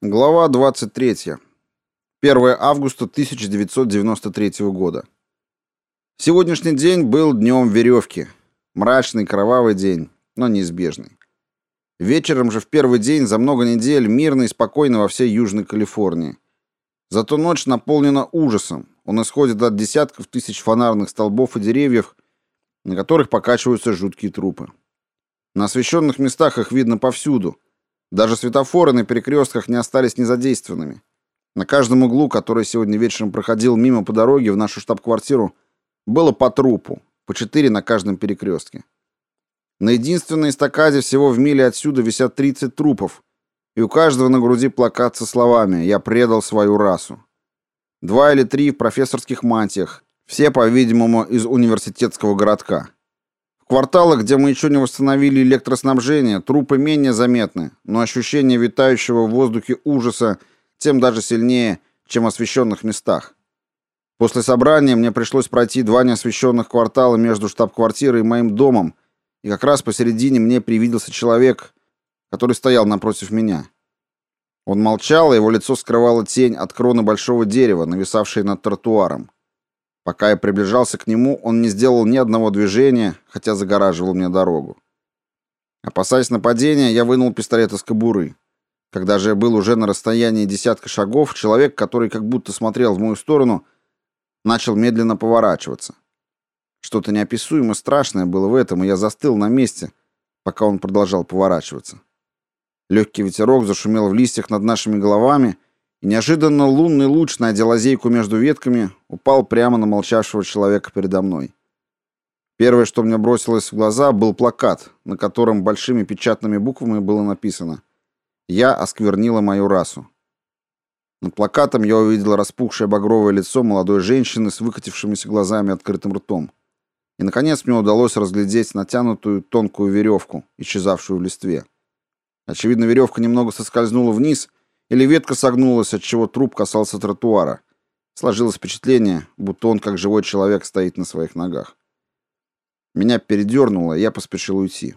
Глава 23. 1 августа 1993 года. Сегодняшний день был днем веревки. Мрачный, кровавый день, но неизбежный. Вечером же в первый день за много недель мирно и спокойно во всей Южной Калифорнии. Зато ночь наполнена ужасом. Он исходит от десятков тысяч фонарных столбов и деревьев, на которых покачиваются жуткие трупы. На освещенных местах их видно повсюду – даже светофоры на перекрестках не остались незадействованными. На каждом углу, который сегодня вечером проходил мимо по дороге в нашу штаб-квартиру, было по трупу, по четыре на каждом перекрестке. На единственной эстакаде всего в миле отсюда висят 30 трупов, и у каждого на груди плакат со словами «Я предал свою расу». Два или три в профессорских мантиях, все, по-видимому, из университетского городка кварталах, где мы еще не восстановили электроснабжение, трупы менее заметны, но ощущение витающего в воздухе ужаса тем даже сильнее, чем в освещенных местах. После собрания мне пришлось пройти два неосвещенных квартала между штаб-квартирой и моим домом, и как раз посередине мне привиделся человек, который стоял напротив меня. Он молчал, и его лицо скрывала тень от кроны большого дерева, нависавшей над тротуаром. Пока я приближался к нему, он не сделал ни одного движения, хотя загораживал мне дорогу. Опасаясь нападения, я вынул пистолет из кобуры. Когда же я был уже на расстоянии десятка шагов, человек, который как будто смотрел в мою сторону, начал медленно поворачиваться. Что-то неописуемо страшное было в этом, и я застыл на месте, пока он продолжал поворачиваться. Легкий ветерок зашумел в листьях над нашими головами, и неожиданно лунный луч, найдя лазейку между ветками, упал прямо на молчавшего человека передо мной. Первое, что мне бросилось в глаза, был плакат, на котором большими печатными буквами было написано «Я осквернила мою расу». Над плакатом я увидел распухшее багровое лицо молодой женщины с выкатившимися глазами и открытым ртом. И, наконец, мне удалось разглядеть натянутую тонкую веревку, исчезавшую в листве. Очевидно, веревка немного соскользнула вниз, или ветка согнулась, отчего труп касался тротуара. Сложилось впечатление, будто он, как живой человек, стоит на своих ногах. Меня передернуло, и я поспешил уйти.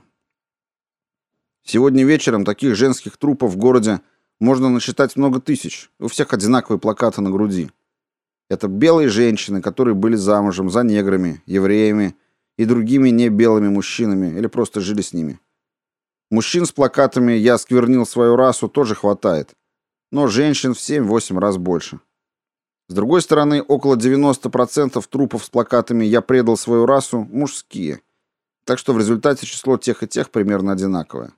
Сегодня вечером таких женских трупов в городе можно насчитать много тысяч. У всех одинаковые плакаты на груди. Это белые женщины, которые были замужем за неграми, евреями и другими не белыми мужчинами или просто жили с ними. Мужчин с плакатами «Я сквернил свою расу» тоже хватает но женщин в 7-8 раз больше. С другой стороны, около 90% трупов с плакатами «Я предал свою расу» мужские. Так что в результате число тех и тех примерно одинаковое.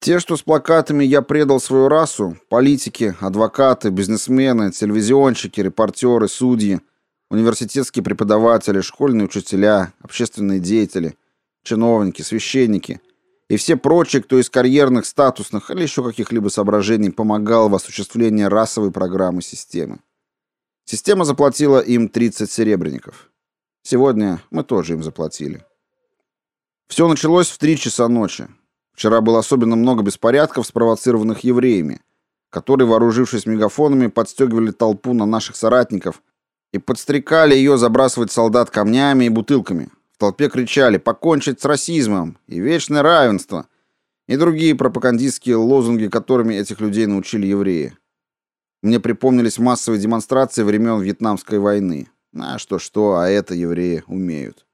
Те, что с плакатами «Я предал свою расу» – политики, адвокаты, бизнесмены, телевизионщики, репортеры, судьи, университетские преподаватели, школьные учителя, общественные деятели, чиновники, священники – и все прочие, кто из карьерных, статусных или еще каких-либо соображений помогал в осуществлении расовой программы системы. Система заплатила им 30 серебряников. Сегодня мы тоже им заплатили. Все началось в 3 часа ночи. Вчера было особенно много беспорядков, спровоцированных евреями, которые, вооружившись мегафонами, подстегивали толпу на наших соратников и подстрекали ее забрасывать солдат камнями и бутылками, толпе кричали «покончить с расизмом» и «вечное равенство» и другие пропагандистские лозунги, которыми этих людей научили евреи. Мне припомнились массовые демонстрации времен Вьетнамской войны. А что-что, а это евреи умеют.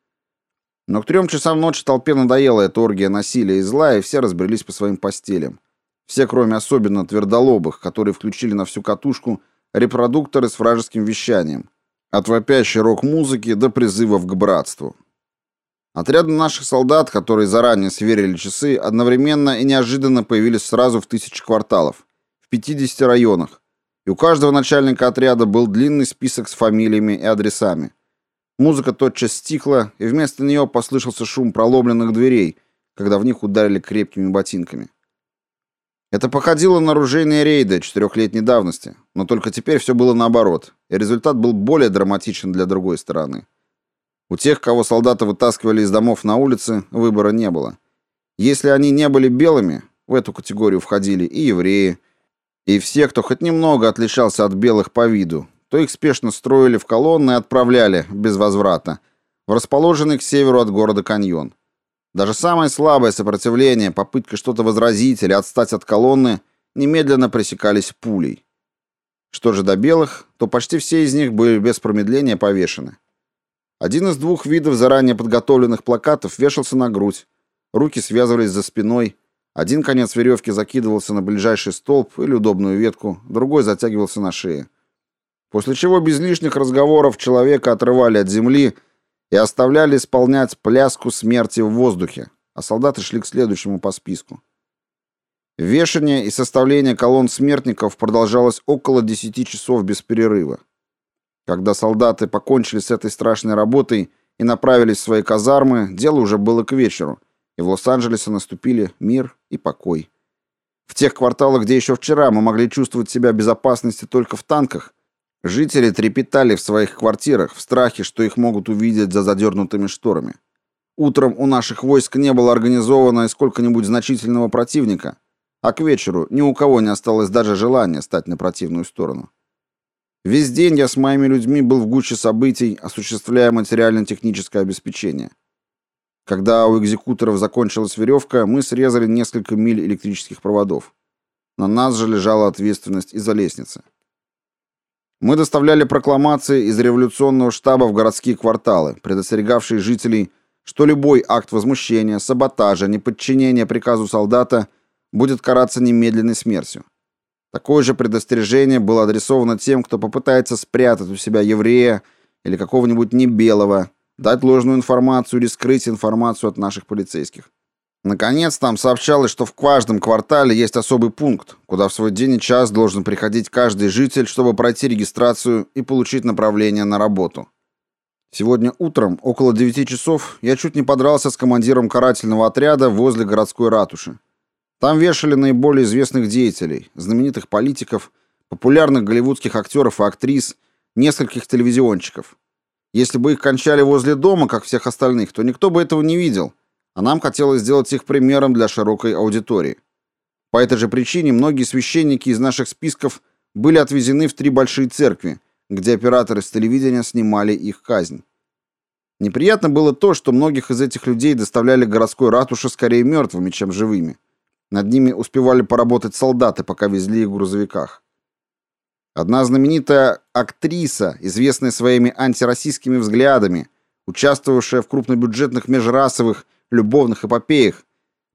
Но к трем часам ночи толпе надоела эта оргия насилия и зла, и все разбрелись по своим постелям. Все, кроме особенно твердолобых, которые включили на всю катушку репродукторы с вражеским вещанием. От вопящей рок-музыки до призывов к братству. Отряды наших солдат, которые заранее сверили часы, одновременно и неожиданно появились сразу в тысячи кварталов, в 50 районах, и у каждого начальника отряда был длинный список с фамилиями и адресами. Музыка тотчас стихла, и вместо нее послышался шум проломленных дверей, когда в них ударили крепкими ботинками. Это походило на оружейные рейды четырехлетней давности, но только теперь все было наоборот, и результат был более драматичен для другой стороны. У тех, кого солдаты вытаскивали из домов на улице, выбора не было. Если они не были белыми, в эту категорию входили и евреи, и все, кто хоть немного отличался от белых по виду, то их спешно строили в колонны и отправляли, без возврата, в расположенный к северу от города каньон. Даже самое слабое сопротивление, попытка что-то возразить или отстать от колонны, немедленно пресекались пулей. Что же до белых, то почти все из них были без промедления повешены. Один из двух видов заранее подготовленных плакатов вешался на грудь, руки связывались за спиной, один конец веревки закидывался на ближайший столб или удобную ветку, другой затягивался на шее. После чего без лишних разговоров человека отрывали от земли и оставляли исполнять пляску смерти в воздухе, а солдаты шли к следующему по списку. Вешание и составление колонн смертников продолжалось около 10 часов без перерыва. Когда солдаты покончили с этой страшной работой и направились в свои казармы, дело уже было к вечеру, и в Лос-Анджелесе наступили мир и покой. В тех кварталах, где еще вчера мы могли чувствовать себя в безопасности только в танках, жители трепетали в своих квартирах в страхе, что их могут увидеть за задернутыми шторами. Утром у наших войск не было организовано и сколько-нибудь значительного противника, а к вечеру ни у кого не осталось даже желания стать на противную сторону. Весь день я с моими людьми был в гуще событий, осуществляя материально-техническое обеспечение. Когда у экзекуторов закончилась веревка, мы срезали несколько миль электрических проводов. На нас же лежала ответственность из-за лестницы. Мы доставляли прокламации из революционного штаба в городские кварталы, предостерегавшие жителей, что любой акт возмущения, саботажа, неподчинения приказу солдата будет караться немедленной смертью. Такое же предостережение было адресовано тем, кто попытается спрятать у себя еврея или какого-нибудь небелого, дать ложную информацию или скрыть информацию от наших полицейских. Наконец, там сообщалось, что в каждом квартале есть особый пункт, куда в свой день и час должен приходить каждый житель, чтобы пройти регистрацию и получить направление на работу. Сегодня утром, около 9 часов, я чуть не подрался с командиром карательного отряда возле городской ратуши. Там вешали наиболее известных деятелей, знаменитых политиков, популярных голливудских актеров и актрис, нескольких телевизионщиков. Если бы их кончали возле дома, как всех остальных, то никто бы этого не видел, а нам хотелось сделать их примером для широкой аудитории. По этой же причине многие священники из наших списков были отвезены в три большие церкви, где операторы с телевидения снимали их казнь. Неприятно было то, что многих из этих людей доставляли к городской ратуше скорее мертвыми, чем живыми. Над ними успевали поработать солдаты, пока везли их в грузовиках. Одна знаменитая актриса, известная своими антироссийскими взглядами, участвовавшая в крупнобюджетных межрасовых любовных эпопеях,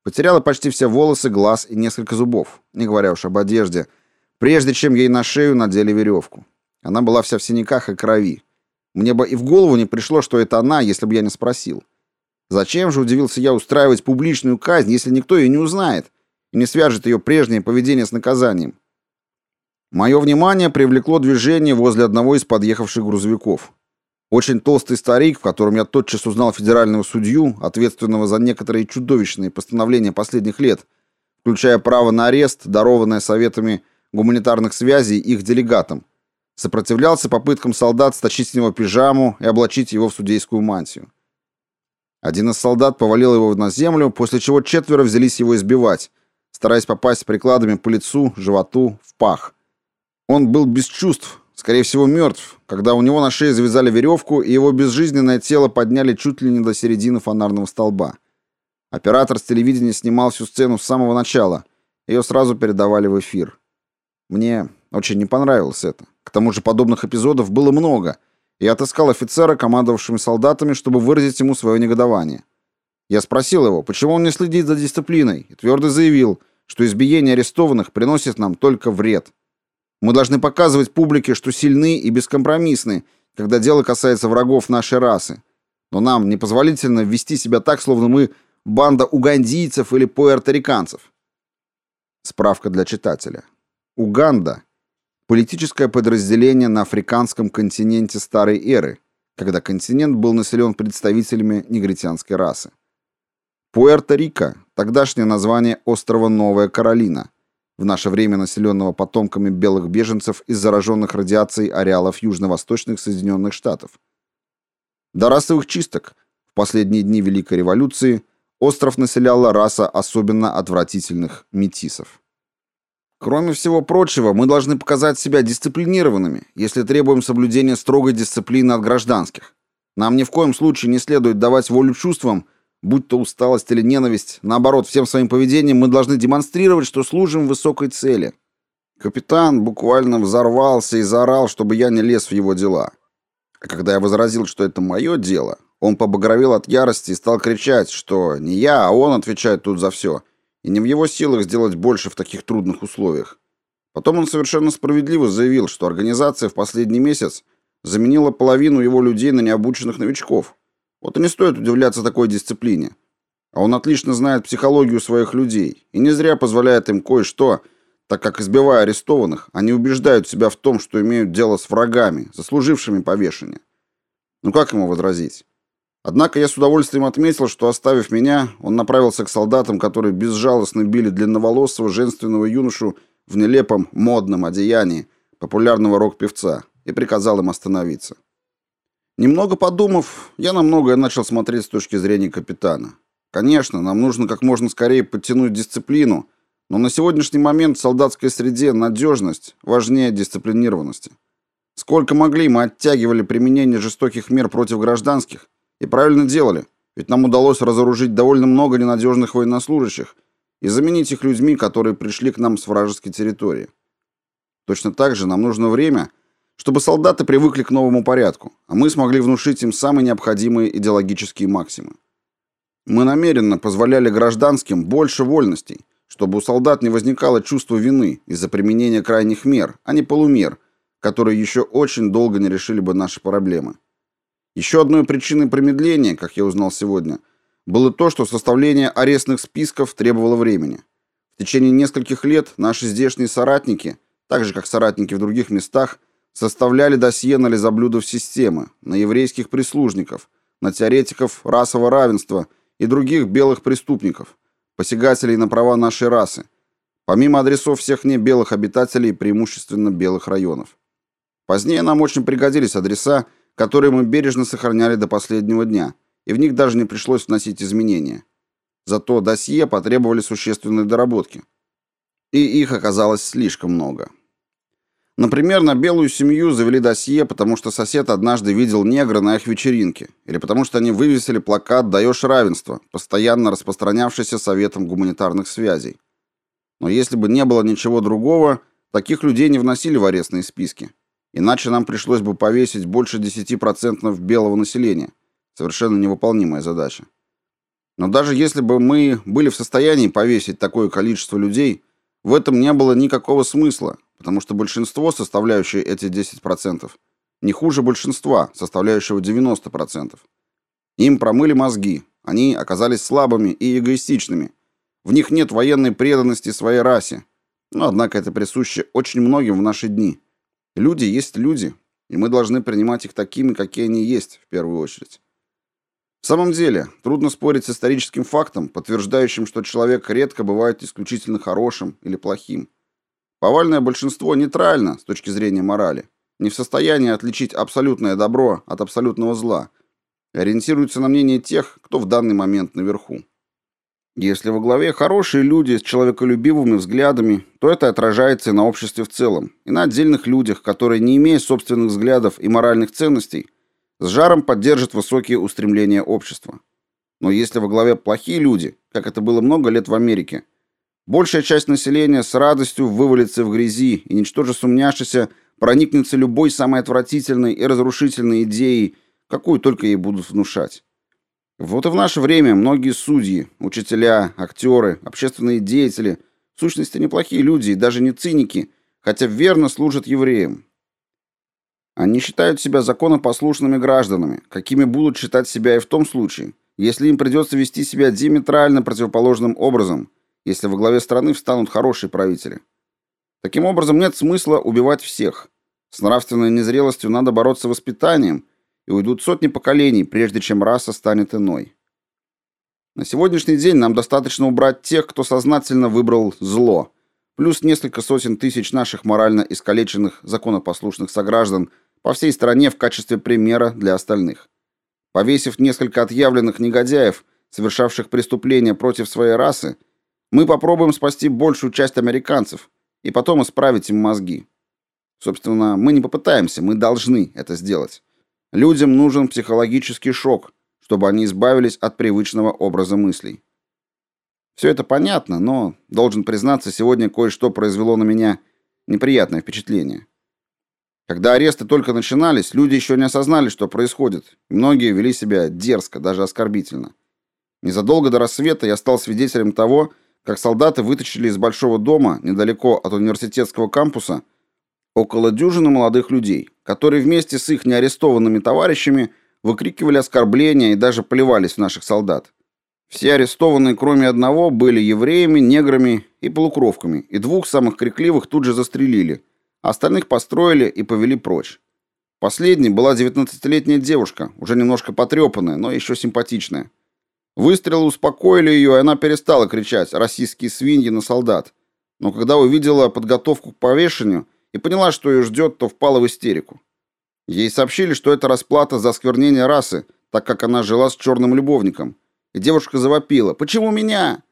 потеряла почти все волосы, глаз и несколько зубов, не говоря уж об одежде, прежде чем ей на шею надели веревку. Она была вся в синяках и крови. Мне бы и в голову не пришло, что это она, если бы я не спросил. Зачем же, удивился я, устраивать публичную казнь, если никто ее не узнает? И не свяжет ее прежнее поведение с наказанием. Мое внимание привлекло движение возле одного из подъехавших грузовиков. Очень толстый старик, в котором я тотчас узнал федерального судью, ответственного за некоторые чудовищные постановления последних лет, включая право на арест, дарованное советами гуманитарных связей их делегатам, сопротивлялся попыткам солдат стащить с него пижаму и облачить его в судейскую мантию. Один из солдат повалил его на землю, после чего четверо взялись его избивать, стараясь попасть прикладами по лицу, животу, в пах. Он был без чувств, скорее всего, мертв, когда у него на шее завязали веревку, и его безжизненное тело подняли чуть ли не до середины фонарного столба. Оператор с телевидения снимал всю сцену с самого начала. Ее сразу передавали в эфир. Мне очень не понравилось это. К тому же подобных эпизодов было много. Я отыскал офицера, командовавшим солдатами, чтобы выразить ему свое негодование. Я спросил его, почему он не следит за дисциплиной, и твердо заявил – что избиение арестованных приносит нам только вред. Мы должны показывать публике, что сильны и бескомпромиссны, когда дело касается врагов нашей расы. Но нам непозволительно вести себя так, словно мы банда угандийцев или пуэрториканцев. Справка для читателя. Уганда – политическое подразделение на африканском континенте старой эры, когда континент был населен представителями негритянской расы. Пуэрто-Рико – тогдашнее название острова Новая Каролина, в наше время населенного потомками белых беженцев из зараженных радиацией ареалов южно-восточных Соединенных Штатов. До расовых чисток в последние дни Великой революции остров населяла раса особенно отвратительных метисов. Кроме всего прочего, мы должны показать себя дисциплинированными, если требуем соблюдения строгой дисциплины от гражданских. Нам ни в коем случае не следует давать волю чувствам, будь то усталость или ненависть, наоборот, всем своим поведением мы должны демонстрировать, что служим высокой цели. Капитан буквально взорвался и заорал, чтобы я не лез в его дела. А когда я возразил, что это мое дело, он побагровел от ярости и стал кричать, что не я, а он отвечает тут за все, и не в его силах сделать больше в таких трудных условиях. Потом он совершенно справедливо заявил, что организация в последний месяц заменила половину его людей на необученных новичков. Вот и не стоит удивляться такой дисциплине. А он отлично знает психологию своих людей и не зря позволяет им кое-что, так как, избивая арестованных, они убеждают себя в том, что имеют дело с врагами, заслужившими повешение. Ну как ему возразить? Однако я с удовольствием отметил, что, оставив меня, он направился к солдатам, которые безжалостно били длинноволосого женственного юношу в нелепом модном одеянии популярного рок-певца и приказал им остановиться. Немного подумав, я на многое начал смотреть с точки зрения капитана. Конечно, нам нужно как можно скорее подтянуть дисциплину, но на сегодняшний момент в солдатской среде надежность важнее дисциплинированности. Сколько могли, мы оттягивали применение жестоких мер против гражданских, и правильно делали, ведь нам удалось разоружить довольно много ненадежных военнослужащих и заменить их людьми, которые пришли к нам с вражеской территории. Точно так же нам нужно время, чтобы солдаты привыкли к новому порядку, а мы смогли внушить им самые необходимые идеологические максимы. Мы намеренно позволяли гражданским больше вольностей, чтобы у солдат не возникало чувства вины из-за применения крайних мер, а не полумер, которые еще очень долго не решили бы наши проблемы. Еще одной причиной промедления, как я узнал сегодня, было то, что составление арестных списков требовало времени. В течение нескольких лет наши здешние соратники, так же как соратники в других местах, составляли досье на лизоблюдов системы, на еврейских прислужников, на теоретиков расового равенства и других белых преступников, посягателей на права нашей расы, помимо адресов всех не белых обитателей преимущественно белых районов. Позднее нам очень пригодились адреса, которые мы бережно сохраняли до последнего дня, и в них даже не пришлось вносить изменения. Зато досье потребовали существенной доработки. И их оказалось слишком много. Например, на белую семью завели досье, потому что сосед однажды видел негра на их вечеринке, или потому что они вывесили плакат «Даешь равенство», постоянно распространявшийся Советом гуманитарных связей. Но если бы не было ничего другого, таких людей не вносили в арестные списки. Иначе нам пришлось бы повесить больше 10% белого населения. Совершенно невыполнимая задача. Но даже если бы мы были в состоянии повесить такое количество людей, в этом не было никакого смысла, потому что большинство, составляющее эти 10%, не хуже большинства, составляющего 90%. Им промыли мозги, они оказались слабыми и эгоистичными. В них нет военной преданности своей расе. Но однако это присуще очень многим в наши дни. Люди есть люди, и мы должны принимать их такими, какие они есть, в первую очередь. В самом деле, трудно спорить с историческим фактом, подтверждающим, что человек редко бывает исключительно хорошим или плохим. Повальное большинство нейтрально с точки зрения морали, не в состоянии отличить абсолютное добро от абсолютного зла, ориентируется на мнение тех, кто в данный момент наверху. Если во главе хорошие люди с человеколюбивыми взглядами, то это отражается и на обществе в целом, и на отдельных людях, которые, не имея собственных взглядов и моральных ценностей, с жаром поддержат высокие устремления общества. Но если во главе плохие люди, как это было много лет в Америке, большая часть населения с радостью вывалится в грязи и, ничтоже сумняшися, проникнется любой самой отвратительной и разрушительной идеей, какую только ей будут внушать. Вот и в наше время многие судьи, учителя, актеры, общественные деятели, в сущности неплохие люди и даже не циники, хотя верно служат евреям. Они считают себя законопослушными гражданами, какими будут считать себя и в том случае, если им придется вести себя диаметрально противоположным образом, если во главе страны встанут хорошие правители. Таким образом, нет смысла убивать всех. С нравственной незрелостью надо бороться воспитанием – и уйдут сотни поколений, прежде чем раса станет иной. На сегодняшний день нам достаточно убрать тех, кто сознательно выбрал зло, плюс несколько сотен тысяч наших морально искалеченных законопослушных сограждан по всей стране в качестве примера для остальных. Повесив несколько отъявленных негодяев, совершавших преступления против своей расы, мы попробуем спасти большую часть американцев и потом исправить им мозги. Собственно, мы не попытаемся, мы должны это сделать. Людям нужен психологический шок, чтобы они избавились от привычного образа мыслей. Все это понятно, но, должен признаться, сегодня кое-что произвело на меня неприятное впечатление. Когда аресты только начинались, люди еще не осознали, что происходит. Многие вели себя дерзко, даже оскорбительно. Незадолго до рассвета я стал свидетелем того, как солдаты вытащили из большого дома, недалеко от университетского кампуса, около дюжины молодых людей, которые вместе с их неарестованными товарищами выкрикивали оскорбления и даже плевались в наших солдат. Все арестованные, кроме одного, были евреями, неграми и полукровками, и двух самых крикливых тут же застрелили, а остальных построили и повели прочь. Последней была 19-летняя девушка, уже немножко потрепанная, но еще симпатичная. Выстрелы успокоили ее, и она перестала кричать «российские свиньи» на солдат. Но когда увидела подготовку к повешению и поняла, что ее ждет, то впала в истерику. Ей сообщили, что это расплата за осквернение расы, так как она жила с черным любовником. И девушка завопила «Почему меня?».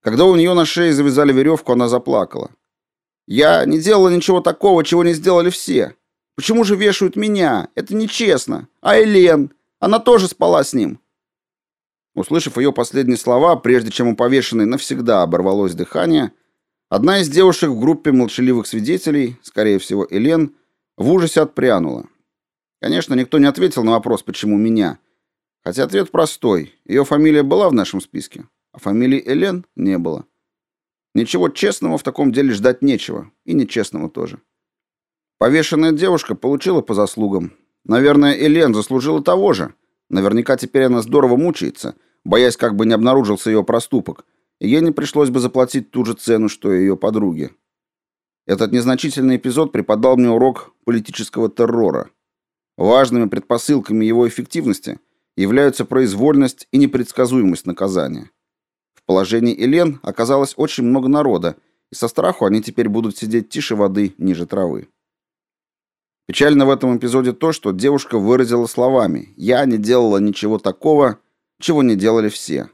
Когда у нее на шее завязали веревку, она заплакала. «Я не делала ничего такого, чего не сделали все. Почему же вешают меня? Это нечестно. А Элен? Она тоже спала с ним». Услышав ее последние слова, прежде чем у повешенной навсегда оборвалось дыхание, одна из девушек в группе молчаливых свидетелей, скорее всего, Элен, в ужасе отпрянула. Конечно, никто не ответил на вопрос, почему меня. Хотя ответ простой. Ее фамилия была в нашем списке, а фамилии Элен не было. Ничего честного в таком деле ждать нечего, и нечестного тоже. Повешенная девушка получила по заслугам. Наверное, Элен заслужила того же. Наверняка теперь она здорово мучается – боясь, как бы не обнаружился ее проступок, и ей не пришлось бы заплатить ту же цену, что и ее подруге. Этот незначительный эпизод преподал мне урок политического террора. Важными предпосылками его эффективности являются произвольность и непредсказуемость наказания. В положении Элен оказалось очень много народа, и со страху они теперь будут сидеть тише воды, ниже травы. Печально в этом эпизоде то, что девушка выразила словами «Я не делала ничего такого, чего не делали все.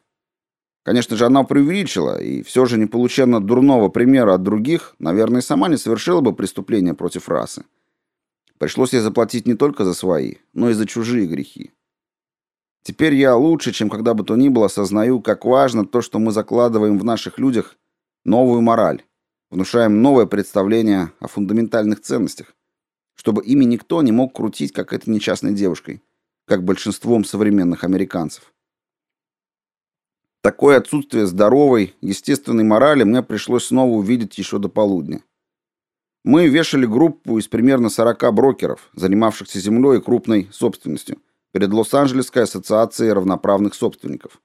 Конечно же, она преувеличила, и все же, не получая дурного примера от других, наверное, сама не совершила бы преступления против расы. Пришлось ей заплатить не только за свои, но и за чужие грехи. Теперь я лучше, чем когда бы то ни было, осознаю, как важно то, что мы закладываем в наших людях новую мораль, внушаем новое представление о фундаментальных ценностях, чтобы ими никто не мог крутить, как этой несчастной девушкой, как большинством современных американцев. Такое отсутствие здоровой, естественной морали мне пришлось снова увидеть еще до полудня. Мы вешали группу из примерно 40 брокеров, занимавшихся землей и крупной собственностью, перед Лос-Анджелесской ассоциацией равноправных собственников.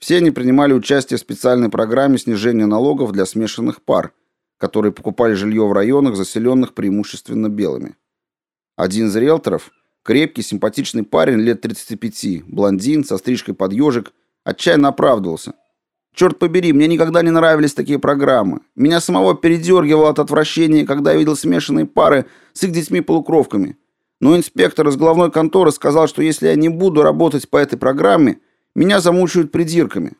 Все они принимали участие в специальной программе снижения налогов для смешанных пар, которые покупали жилье в районах, заселенных преимущественно белыми. Один из риэлторов, крепкий, симпатичный парень лет 35, блондин со стрижкой под ежик – Отчаянно оправдывался. Черт побери, мне никогда не нравились такие программы. Меня самого передергивало от отвращения, когда я видел смешанные пары с их детьми-полукровками. Но инспектор из главной конторы сказал, что если я не буду работать по этой программе, меня замучают придирками.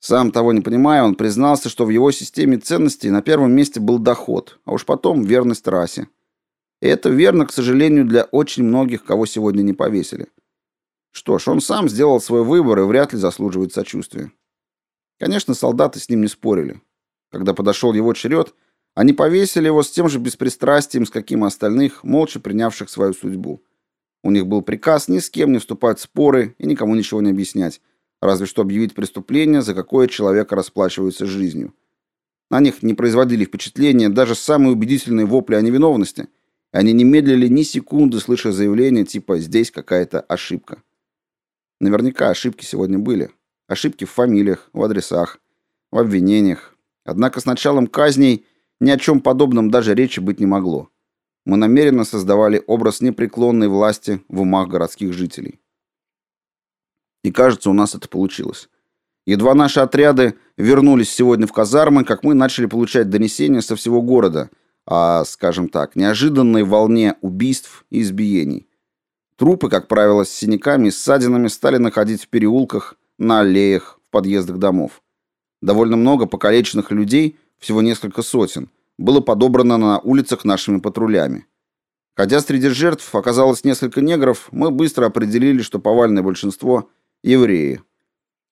Сам того не понимая, он признался, что в его системе ценностей на первом месте был доход, а уж потом верность расе. И это верно, к сожалению, для очень многих, кого сегодня не повесили. Что ж, он сам сделал свой выбор и вряд ли заслуживает сочувствия. Конечно, солдаты с ним не спорили. Когда подошел его черед, они повесили его с тем же беспристрастием, с каким и остальных, молча принявших свою судьбу. У них был приказ ни с кем не вступать в споры и никому ничего не объяснять, разве что объявить преступление, за какое человек расплачивается жизнью. На них не производили впечатления даже самые убедительные вопли о невиновности. Они не медлили ни секунды, слыша заявление типа «здесь какая-то ошибка». Наверняка ошибки сегодня были. Ошибки в фамилиях, в адресах, в обвинениях. Однако с началом казней ни о чем подобном даже речи быть не могло. Мы намеренно создавали образ непреклонной власти в умах городских жителей. И кажется, у нас это получилось. Едва наши отряды вернулись сегодня в казармы, как мы начали получать донесения со всего города о, скажем так, неожиданной волне убийств и избиений. Трупы, как правило, с синяками и ссадинами стали находить в переулках, на аллеях, в подъездах домов. Довольно много покалеченных людей, всего несколько сотен, было подобрано на улицах нашими патрулями. Хотя среди жертв оказалось несколько негров, мы быстро определили, что повальное большинство – евреи.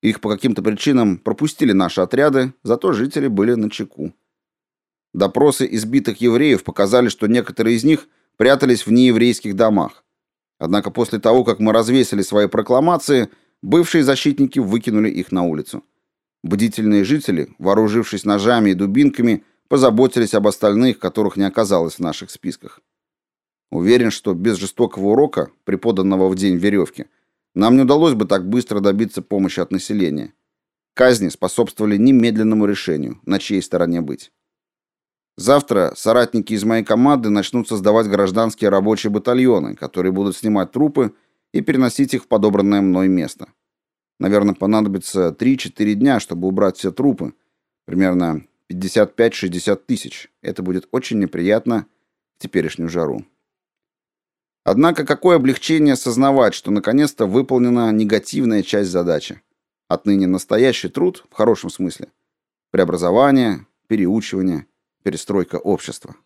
Их по каким-то причинам пропустили наши отряды, зато жители были на чеку. Допросы избитых евреев показали, что некоторые из них прятались в нееврейских домах. Однако после того, как мы развесили свои прокламации, бывшие защитники выкинули их на улицу. Бдительные жители, вооружившись ножами и дубинками, позаботились об остальных, которых не оказалось в наших списках. Уверен, что без жестокого урока, преподанного в день веревки, нам не удалось бы так быстро добиться помощи от населения. Казни способствовали немедленному решению, на чьей стороне быть. Завтра соратники из моей команды начнут создавать гражданские рабочие батальоны, которые будут снимать трупы и переносить их в подобранное мной место. Наверное, понадобится 3-4 дня, чтобы убрать все трупы. Примерно 55-60 тысяч. Это будет очень неприятно в теперешнюю жару. Однако какое облегчение осознавать, что наконец-то выполнена негативная часть задачи. Отныне настоящий труд, в хорошем смысле. Преобразование, переучивание, перестройка общества.